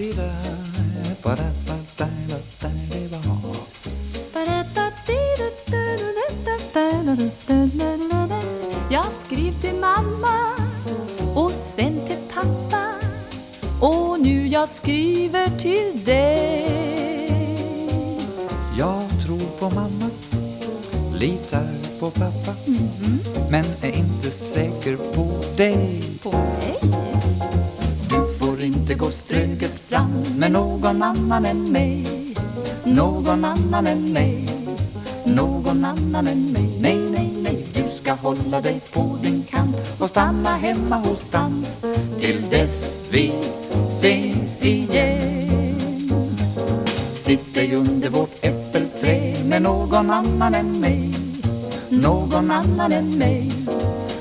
Jag skrev till mamma och sen till pappa och nu jag skriver till dig. Jag tror på mamma, litar på pappa Men är inte säker på dig På mig? Med någon annan än mig. Någon annan än mig. Någon annan än mig. Nej, nej, nej Du ska hålla dig på din kant och stanna hemma hos tant Till dess vi ses igen. Sitt dig under vårt äppelträ med någon annan än mig. Någon annan än mig.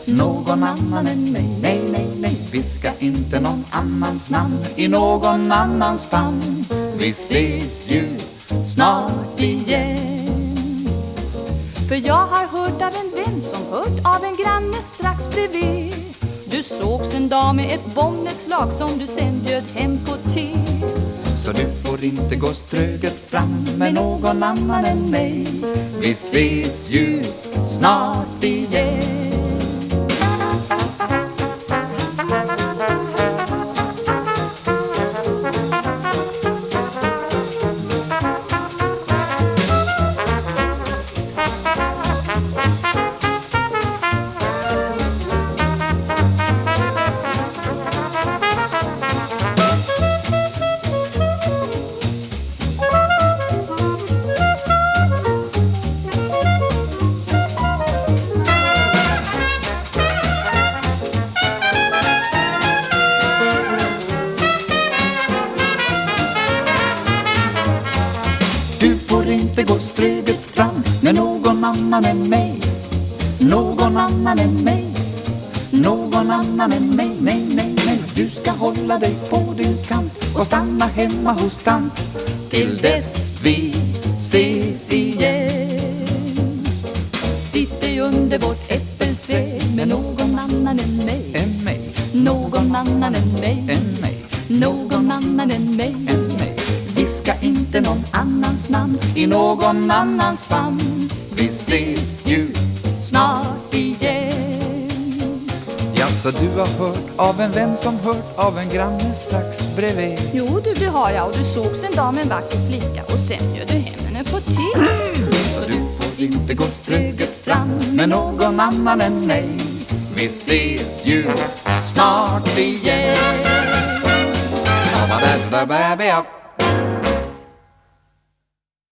Någon annan än mig. Nej, nej, Viska inte någon annans namn i någon annans famn. Vi ses ju snart igen. För jag har hört av en vän som hört av en granne strax bredvid. Du sågs en dag med ett bombnedslag som du sen bjöd hem på te. Så du får inte gå ströget fram med någon annan än mig. Vi ses ju snart igen med någon annan än mig. Någon annan än mig. Någon annan än mig. Nej, nej, nej. Du ska hålla dig på din kant och stanna hemma hos tant. Till dess vi ses igen. Sitter under vårt äppelträd med någon annan än mig. Än mig, Någon annan än mig. Än mig, Någon annan mig. Än mig Viska inte någon annans namn I någon annans famn. Vi ses ju snart igen. Ja, så du har hört av en vän som hört av en granne strax bredvid. Jo du, det har jag och du sågs en dag med en vacker flicka och sen bjöd du hem henne på te. Så du får inte gå ströget fram med någon annan än mig. Vi ses ju snart igen. Ja, ba, ba, ba, ba, ba,